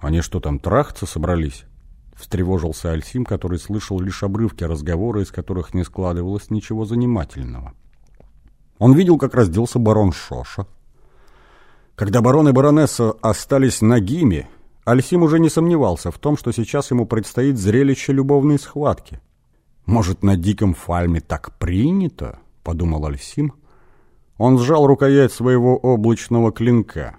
Они что там, трахаться собрались? Встревожился Альсим, который слышал лишь обрывки разговора, из которых не складывалось ничего занимательного. Он видел, как разделся барон Шоша. Когда барон и баронесса остались нагими, Альсим уже не сомневался в том, что сейчас ему предстоит зрелище любовной схватки. «Может, на диком фальме так принято?» — подумал Альсим. Он сжал рукоять своего облачного клинка.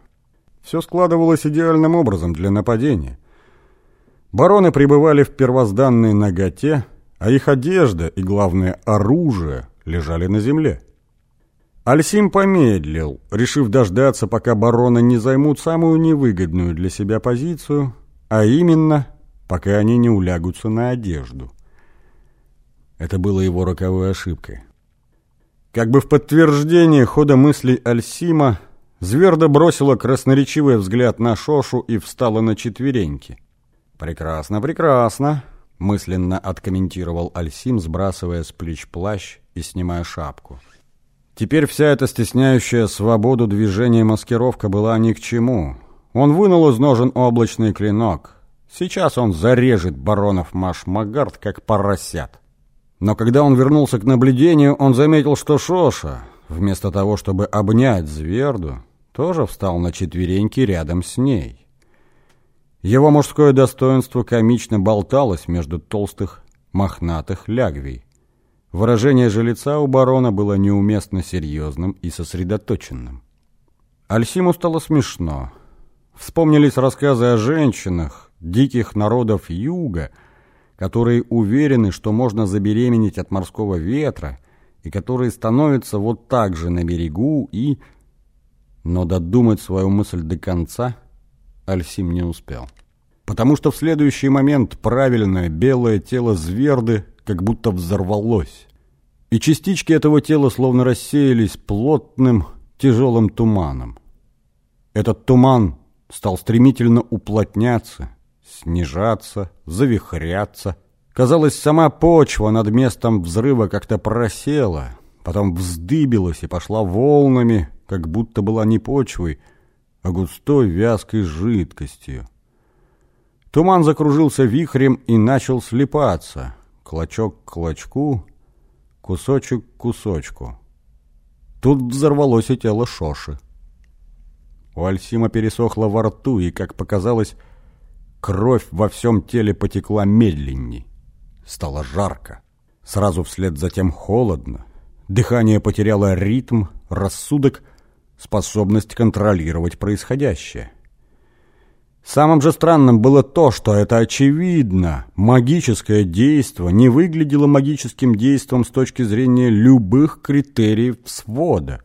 Все складывалось идеальным образом для нападения. Бароны пребывали в первозданной наготе, а их одежда и, главное, оружие лежали на земле. Альсим помедлил, решив дождаться, пока бароны не займут самую невыгодную для себя позицию, а именно, пока они не улягутся на одежду. Это было его роковой ошибкой. Как бы в подтверждение хода мыслей Альсима, Зверда бросила красноречивый взгляд на Шошу и встала на четвереньки. «Прекрасно, прекрасно», — мысленно откомментировал Альсим, сбрасывая с плеч плащ и снимая шапку. Теперь вся эта стесняющая свободу движения маскировка была ни к чему. Он вынул из ножен облачный клинок. Сейчас он зарежет баронов Маш Магард, как поросят. Но когда он вернулся к наблюдению, он заметил, что Шоша, вместо того, чтобы обнять Зверду, тоже встал на четвереньки рядом с ней. Его мужское достоинство комично болталось между толстых, мохнатых лягвий. Выражение же лица у барона было неуместно серьезным и сосредоточенным. Альсиму стало смешно. Вспомнились рассказы о женщинах, диких народов юга, которые уверены, что можно забеременеть от морского ветра, и которые становятся вот так же на берегу и... Но додумать свою мысль до конца Альсим не успел. Потому что в следующий момент правильное белое тело зверды как будто взорвалось. И частички этого тела словно рассеялись плотным, тяжелым туманом. Этот туман стал стремительно уплотняться, снижаться, завихряться. Казалось, сама почва над местом взрыва как-то просела, потом вздыбилась и пошла волнами, как будто была не почвой, а густой вязкой жидкостью. Туман закружился вихрем и начал слепаться — клочок к клочку, кусочек к кусочку. Тут взорвалось и тело Шоши. У Альсима пересохло во рту, и, как показалось, кровь во всем теле потекла медленней. Стало жарко. Сразу вслед за тем холодно. Дыхание потеряло ритм, рассудок, способность контролировать происходящее. Самым же странным было то, что это очевидно. Магическое действие не выглядело магическим действием с точки зрения любых критериев свода.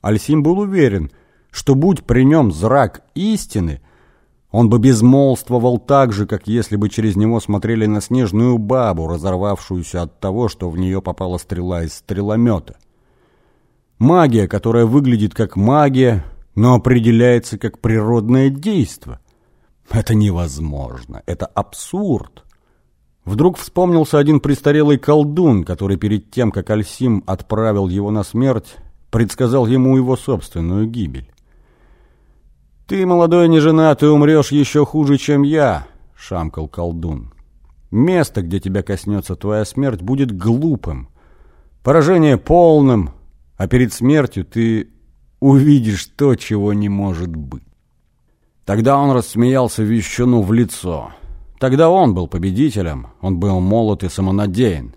Альсим был уверен, что будь при нем зрак истины, он бы безмолвствовал так же, как если бы через него смотрели на снежную бабу, разорвавшуюся от того, что в нее попала стрела из стреломета. Магия, которая выглядит как магия, но определяется как природное действо. Это невозможно, это абсурд. Вдруг вспомнился один престарелый колдун, который перед тем, как Альсим отправил его на смерть, предсказал ему его собственную гибель. «Ты, молодой неженатый, умрешь еще хуже, чем я», — шамкал колдун. «Место, где тебя коснется твоя смерть, будет глупым, поражение полным, а перед смертью ты увидишь то, чего не может быть. Тогда он рассмеялся вещуну в лицо. Тогда он был победителем, он был молод и самонадеян.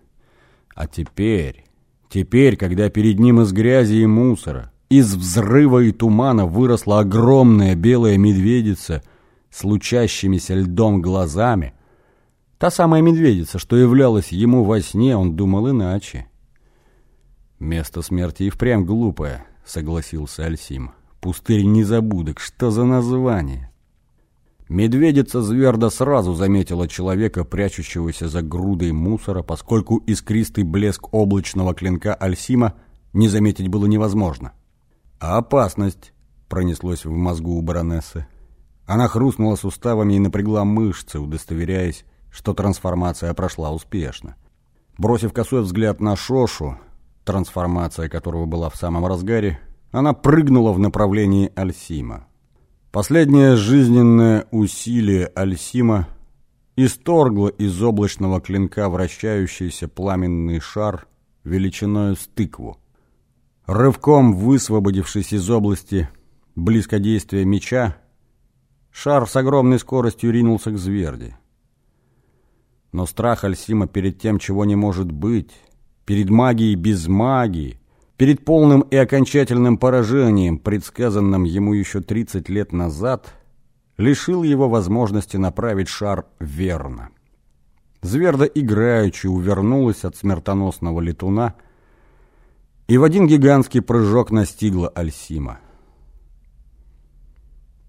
А теперь, теперь, когда перед ним из грязи и мусора, из взрыва и тумана выросла огромная белая медведица с лучащимися льдом глазами, та самая медведица, что являлась ему во сне, он думал иначе. Место смерти и впрямь глупое —— согласился Альсим. «Пустырь незабудок, что за название?» Медведица Зверда сразу заметила человека, прячущегося за грудой мусора, поскольку искристый блеск облачного клинка Альсима не заметить было невозможно. «А опасность?» — пронеслось в мозгу у баронессы. Она хрустнула суставами и напрягла мышцы, удостоверяясь, что трансформация прошла успешно. Бросив косой взгляд на Шошу, трансформация которого была в самом разгаре, она прыгнула в направлении Альсима. Последнее жизненное усилие Альсима исторгло из облачного клинка вращающийся пламенный шар величиною с тыкву. Рывком высвободившись из области близкодействия меча, шар с огромной скоростью ринулся к зверди. Но страх Альсима перед тем, чего не может быть, перед магией без магии, перед полным и окончательным поражением, предсказанным ему еще 30 лет назад, лишил его возможности направить шар верно. Зверда играючи увернулась от смертоносного летуна и в один гигантский прыжок настигла Альсима.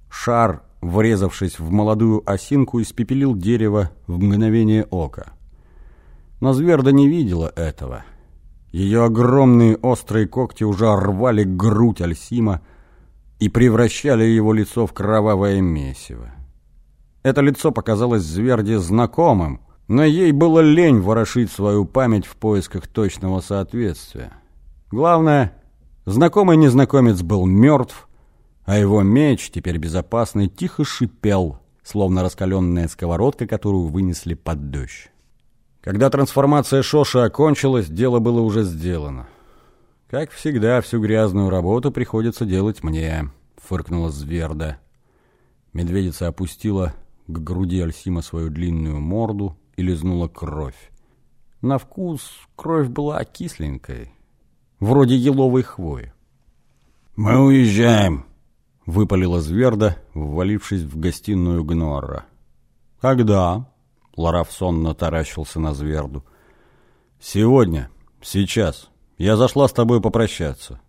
Шар, врезавшись в молодую осинку, испепелил дерево в мгновение ока. Но Зверда не видела этого. Ее огромные острые когти уже рвали грудь Альсима и превращали его лицо в кровавое месиво. Это лицо показалось Зверде знакомым, но ей было лень ворошить свою память в поисках точного соответствия. Главное, знакомый незнакомец был мертв, а его меч, теперь безопасный, тихо шипел, словно раскаленная сковородка, которую вынесли под дождь. Когда трансформация Шоши окончилась, дело было уже сделано. «Как всегда, всю грязную работу приходится делать мне», — фыркнула Зверда. Медведица опустила к груди Альсима свою длинную морду и лизнула кровь. На вкус кровь была кисленькой, вроде еловой хвои. «Мы уезжаем», — выпалила Зверда, ввалившись в гостиную Гнорра. «Когда?» — Лараф сонно таращился на Зверду. «Сегодня, сейчас. Я зашла с тобой попрощаться».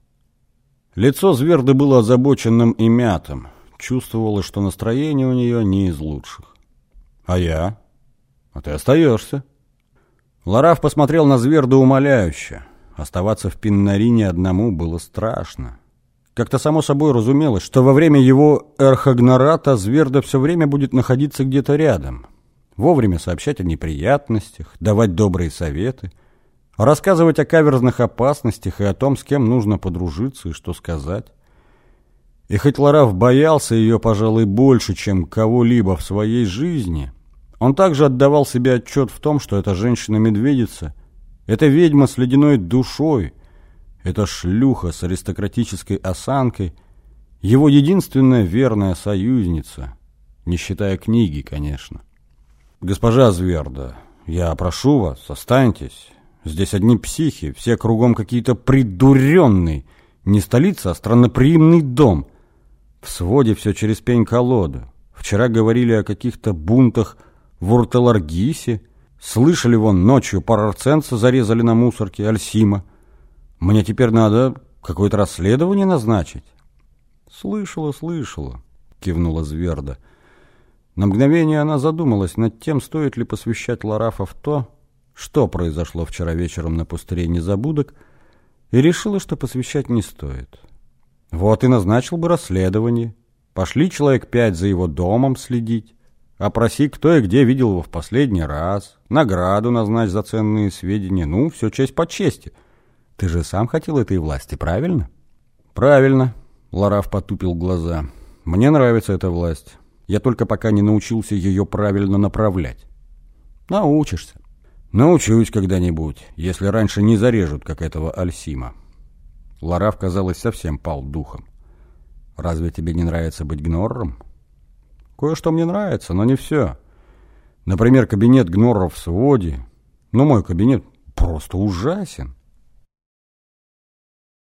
Лицо Зверды было озабоченным и мятым. Чувствовала, что настроение у нее не из лучших. «А я?» «А ты остаешься». Лараф посмотрел на Зверду умоляюще. Оставаться в Пиннарине одному было страшно. Как-то само собой разумелось, что во время его эрхогнората Зверда все время будет находиться где-то рядом. Вовремя сообщать о неприятностях, давать добрые советы, рассказывать о каверзных опасностях и о том, с кем нужно подружиться и что сказать. И хоть Лараф боялся ее, пожалуй, больше, чем кого-либо в своей жизни, он также отдавал себе отчет в том, что эта женщина-медведица, эта ведьма с ледяной душой — эта шлюха с аристократической осанкой, его единственная верная союзница, не считая книги, конечно. «Госпожа Зверда, я прошу вас, останьтесь. Здесь одни психи, все кругом какие-то придуренные. Не столица, а странноприимный дом. В своде все через пень-колоду. Вчера говорили о каких-то бунтах в Урталаргисе. Слышали вон, ночью парарценца зарезали на мусорке, Альсима. Мне теперь надо какое-то расследование назначить. Слышала, слышала, кивнула Зверда. На мгновение она задумалась над тем, стоит ли посвящать Ларафа в то, что произошло вчера вечером на пустыре незабудок, и решила, что посвящать не стоит. Вот и назначил бы расследование. Пошли человек пять за его домом следить. Опроси, кто и где видел его в последний раз. Награду назначь за ценные сведения. Ну, все честь по чести — ты же сам хотел этой власти, правильно? Правильно, Лараф потупил глаза. Мне нравится эта власть. Я только пока не научился ее правильно направлять. Научишься. Научусь когда-нибудь, если раньше не зарежут, как этого Альсима. Лараф, казалось, совсем пал духом. Разве тебе не нравится быть гнорром? Кое-что мне нравится, но не все. Например, кабинет гнорров в своде. Но мой кабинет просто ужасен.